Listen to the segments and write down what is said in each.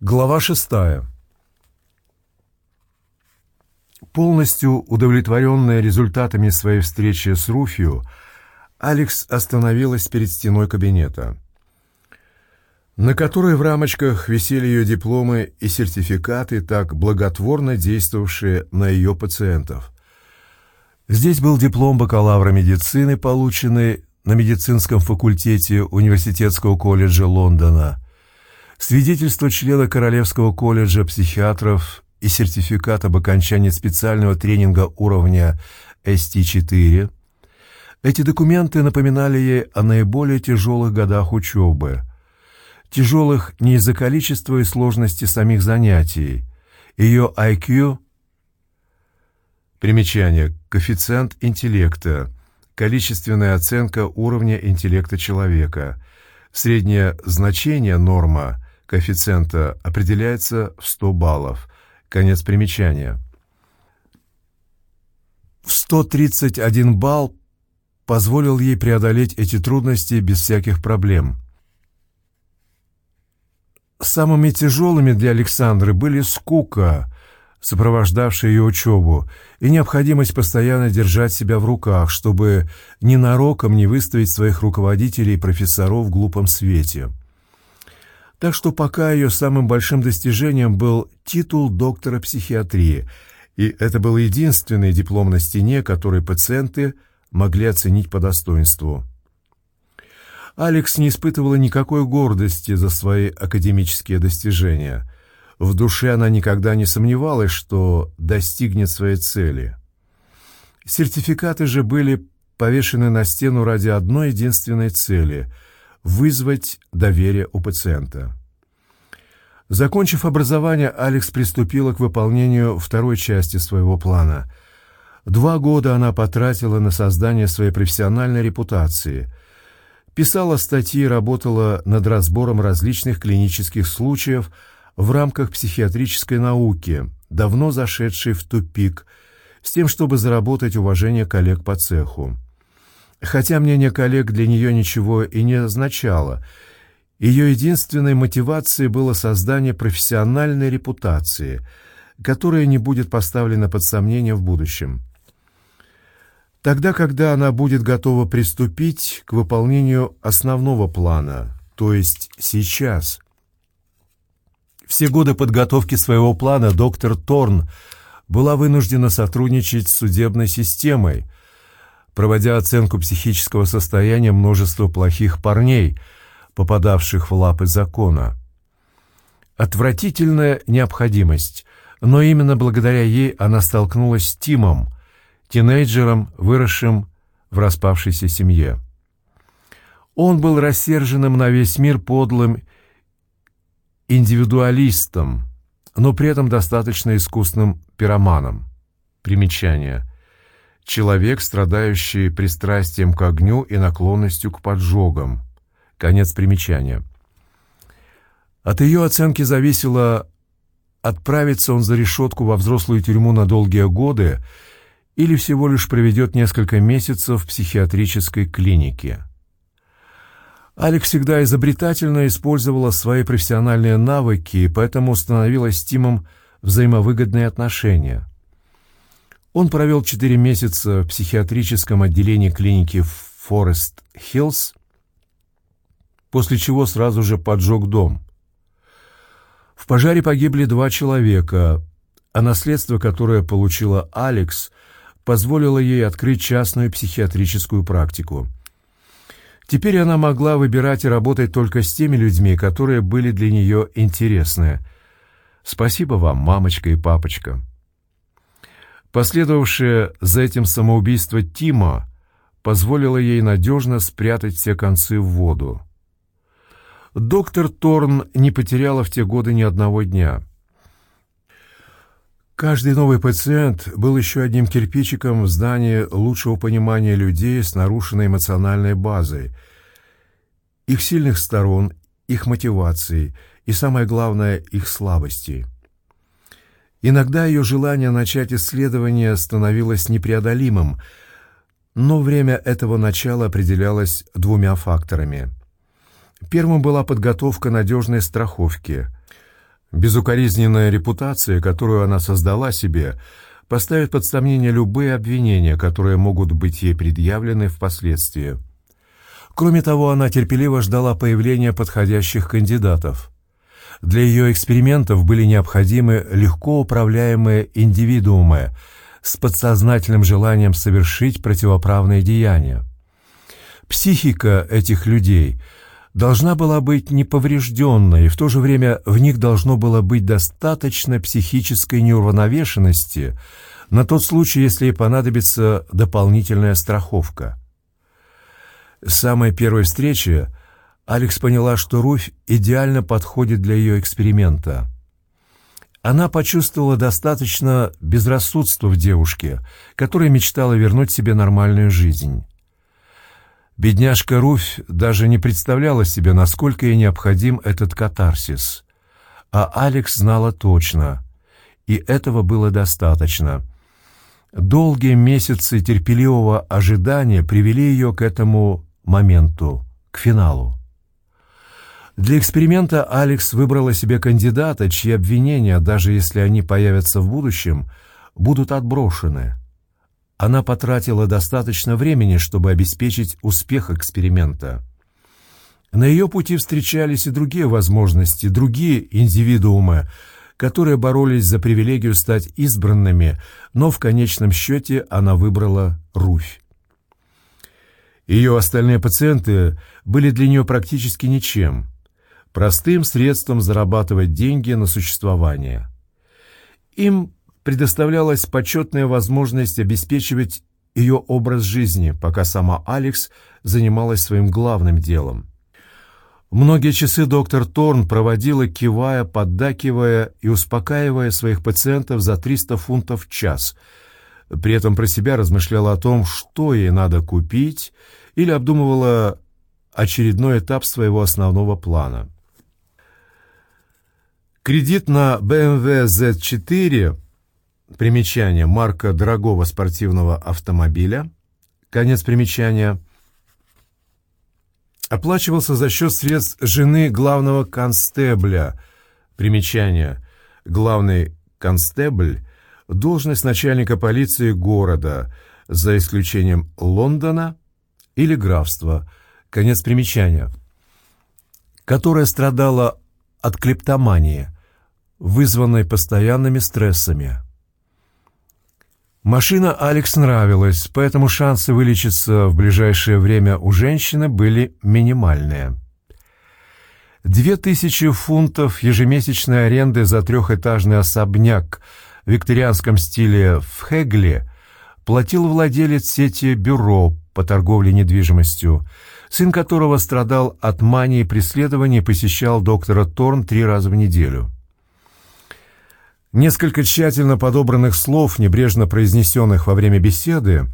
Глава шестая. Полностью удовлетворенная результатами своей встречи с Руфью, Алекс остановилась перед стеной кабинета, на которой в рамочках висели ее дипломы и сертификаты, так благотворно действовавшие на ее пациентов. Здесь был диплом бакалавра медицины, полученный на медицинском факультете Университетского колледжа Лондона – свидетельство члена Королевского колледжа психиатров и сертификат об окончании специального тренинга уровня ST4. Эти документы напоминали ей о наиболее тяжелых годах учебы. Тяжелых не из-за количества и сложности самих занятий. Ее IQ Примечание. Коэффициент интеллекта. Количественная оценка уровня интеллекта человека. Среднее значение норма коэффициента определяется в 100 баллов. Конец примечания. В 131 балл позволил ей преодолеть эти трудности без всяких проблем. Самыми тяжелыми для Александры были скука, сопровождавшая ее учебу, и необходимость постоянно держать себя в руках, чтобы ненароком не выставить своих руководителей и профессоров в глупом свете. Так что пока ее самым большим достижением был титул доктора психиатрии, и это был единственный диплом на стене, который пациенты могли оценить по достоинству. Алекс не испытывала никакой гордости за свои академические достижения. В душе она никогда не сомневалась, что достигнет своей цели. Сертификаты же были повешены на стену ради одной единственной цели — вызвать доверие у пациента. Закончив образование, Алекс приступила к выполнению второй части своего плана. Два года она потратила на создание своей профессиональной репутации. Писала статьи, работала над разбором различных клинических случаев в рамках психиатрической науки, давно зашедшей в тупик, с тем, чтобы заработать уважение коллег по цеху. Хотя мнение коллег для нее ничего и не означало, ее единственной мотивацией было создание профессиональной репутации, которая не будет поставлена под сомнение в будущем. Тогда, когда она будет готова приступить к выполнению основного плана, то есть сейчас. Все годы подготовки своего плана доктор Торн была вынуждена сотрудничать с судебной системой – проводя оценку психического состояния множества плохих парней, попадавших в лапы закона. Отвратительная необходимость, но именно благодаря ей она столкнулась с Тимом, тинейджером, выросшим в распавшейся семье. Он был рассерженным на весь мир подлым индивидуалистом, но при этом достаточно искусным пироманом. Примечание человек, страдающий пристрастием к огню и наклонностью к поджогам. Конец примечания. От ее оценки зависело, отправится он за решетку во взрослую тюрьму на долгие годы или всего лишь проведет несколько месяцев в психиатрической клинике. Алекс всегда изобретательно использовала свои профессиональные навыки, и поэтому установила с Тимом взаимовыгодные отношения. Он провел четыре месяца в психиатрическом отделении клиники Форест Хиллз, после чего сразу же поджег дом. В пожаре погибли два человека, а наследство, которое получила Алекс, позволило ей открыть частную психиатрическую практику. Теперь она могла выбирать и работать только с теми людьми, которые были для нее интересны. Спасибо вам, мамочка и папочка. Последовавшее за этим самоубийство Тима позволило ей надежно спрятать все концы в воду. Доктор Торн не потеряла в те годы ни одного дня. Каждый новый пациент был еще одним кирпичиком в здании лучшего понимания людей с нарушенной эмоциональной базой, их сильных сторон, их мотиваций и, самое главное, их слабостей. Иногда ее желание начать исследование становилось непреодолимым, но время этого начала определялось двумя факторами. Первым была подготовка надежной страховки. Безукоризненная репутация, которую она создала себе, поставит под сомнение любые обвинения, которые могут быть ей предъявлены впоследствии. Кроме того, она терпеливо ждала появления подходящих кандидатов. Для ее экспериментов были необходимы легко управляемые индивидуумы с подсознательным желанием совершить противоправные деяния. Психика этих людей должна была быть неповрежденной, и в то же время в них должно было быть достаточно психической неуравновешенности на тот случай, если ей понадобится дополнительная страховка. С самой первой встречи Алекс поняла, что Руфь идеально подходит для ее эксперимента. Она почувствовала достаточно безрассудства в девушке, которая мечтала вернуть себе нормальную жизнь. Бедняжка Руфь даже не представляла себе, насколько ей необходим этот катарсис. А Алекс знала точно, и этого было достаточно. Долгие месяцы терпеливого ожидания привели ее к этому моменту, к финалу. Для эксперимента Алекс выбрала себе кандидата, чьи обвинения, даже если они появятся в будущем, будут отброшены. Она потратила достаточно времени, чтобы обеспечить успех эксперимента. На ее пути встречались и другие возможности, другие индивидуумы, которые боролись за привилегию стать избранными, но в конечном счете она выбрала Руфь. Ее остальные пациенты были для нее практически ничем, простым средством зарабатывать деньги на существование. Им предоставлялась почетная возможность обеспечивать ее образ жизни, пока сама Алекс занималась своим главным делом. Многие часы доктор Торн проводила, кивая, поддакивая и успокаивая своих пациентов за 300 фунтов в час. При этом про себя размышляла о том, что ей надо купить, или обдумывала очередной этап своего основного плана. Кредит на BMW Z4 Примечание. Марка дорогого спортивного автомобиля. Конец примечания. Оплачивался за счет средств жены главного констебля. Примечание. Главный констебль – должность начальника полиции города, за исключением Лондона или графства. Конец примечания. Которая страдала от клептомании, вызванной постоянными стрессами. Машина Алекс нравилась, поэтому шансы вылечиться в ближайшее время у женщины были минимальные. Две тысячи фунтов ежемесячной аренды за трехэтажный особняк в викторианском стиле в Хегле платил владелец сети «Бюро» по торговле недвижимостью, сын которого страдал от мании преследования и посещал доктора Торн три раза в неделю. Несколько тщательно подобранных слов, небрежно произнесенных во время беседы,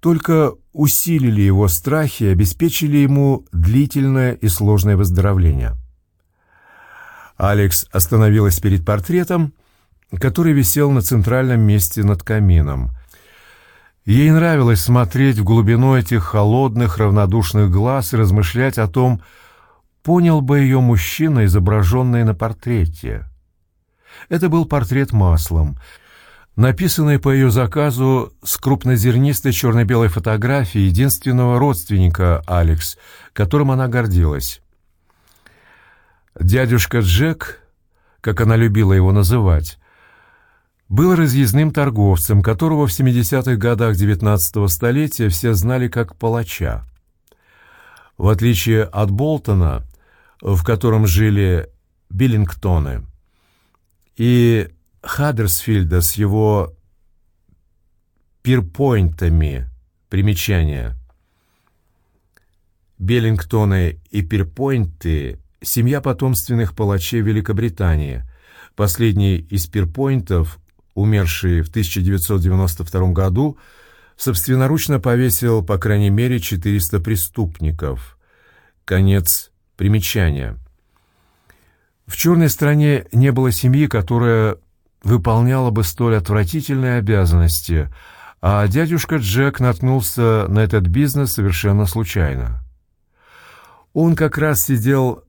только усилили его страхи и обеспечили ему длительное и сложное выздоровление. Алекс остановилась перед портретом, который висел на центральном месте над камином. Ей нравилось смотреть в глубину этих холодных, равнодушных глаз и размышлять о том, понял бы ее мужчина, изображенный на портрете. Это был портрет маслом, написанный по ее заказу с крупнозернистой черно-белой фотографией единственного родственника Алекс, которым она гордилась. Дядюшка Джек, как она любила его называть, был разъездным торговцем, которого в 70-х годах XIX столетия все знали как палача. В отличие от Болтона, в котором жили Биллингтоны, и Хаддерсфильда с его пирпойнтами. Примечание. Беллингтоны и пирпойнты – семья потомственных палачей Великобритании. Последний из пирпойнтов, умерший в 1992 году, собственноручно повесил по крайней мере 400 преступников. Конец примечания. В черной стране не было семьи, которая выполняла бы столь отвратительные обязанности, а дядюшка Джек наткнулся на этот бизнес совершенно случайно. Он как раз сидел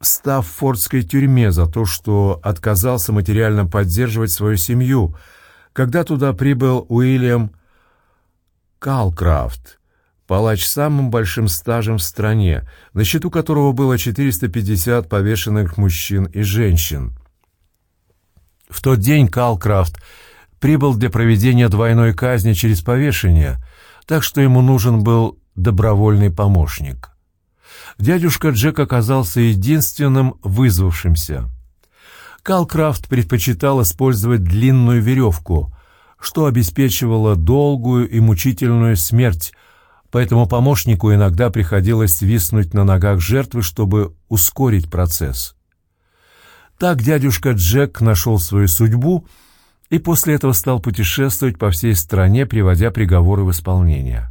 в Стаффордской тюрьме за то, что отказался материально поддерживать свою семью, когда туда прибыл Уильям Калкрафт, палач с самым большим стажем в стране, на счету которого было 450 повешенных мужчин и женщин. В тот день Калкрафт прибыл для проведения двойной казни через повешение, так что ему нужен был добровольный помощник. Дядюшка Джек оказался единственным вызвавшимся. Калкрафт предпочитал использовать длинную веревку, что обеспечивало долгую и мучительную смерть, поэтому помощнику иногда приходилось виснуть на ногах жертвы, чтобы ускорить процесс. Так дядюшка Джек нашел свою судьбу и после этого стал путешествовать по всей стране, приводя приговоры в исполнение.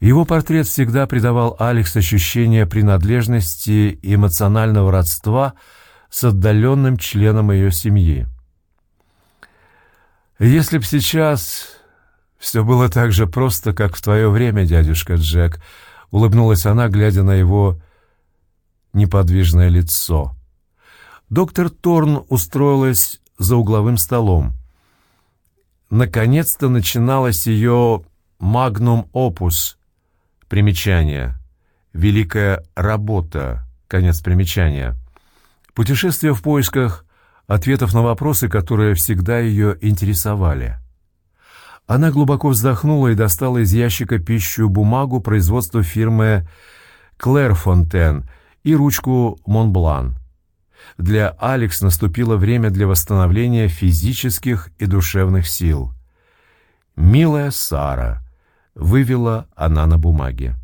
Его портрет всегда придавал Алекс ощущение принадлежности и эмоционального родства с отдаленным членом ее семьи. «Если б сейчас все было так же просто, как в твое время, дядюшка Джек», — улыбнулась она, глядя на его неподвижное лицо. Доктор Торн устроилась за угловым столом. Наконец-то начиналась ее «магнум опус», Примечание. Великая работа. Конец примечания. Путешествие в поисках ответов на вопросы, которые всегда ее интересовали. Она глубоко вздохнула и достала из ящика пищу бумагу производства фирмы «Клэрфонтен» и ручку «Монблан». Для Алекс наступило время для восстановления физических и душевных сил. «Милая Сара», вывела она на бумаге.